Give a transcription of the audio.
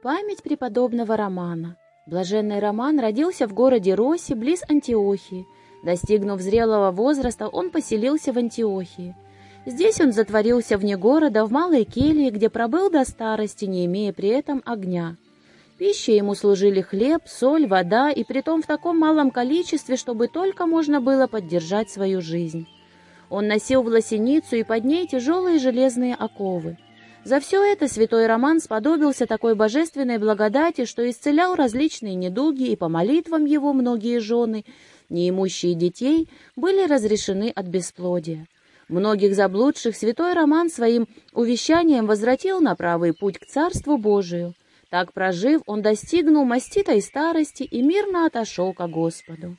Память преподобного Романа. Блаженный Роман родился в городе Роси, близ Антиохии. Достигнув зрелого возраста, он поселился в Антиохии. Здесь он затворился вне города, в малой келье, где пробыл до старости, не имея при этом огня. Пищей ему служили хлеб, соль, вода, и притом в таком малом количестве, чтобы только можно было поддержать свою жизнь. Он носил власеницу и под ней тяжелые железные оковы. За все это святой Роман сподобился такой божественной благодати, что исцелял различные недуги, и по молитвам его многие жены, неимущие детей, были разрешены от бесплодия. Многих заблудших святой Роман своим увещанием возвратил на правый путь к Царству Божию. Так прожив, он достигнул маститой старости и мирно отошел ко Господу.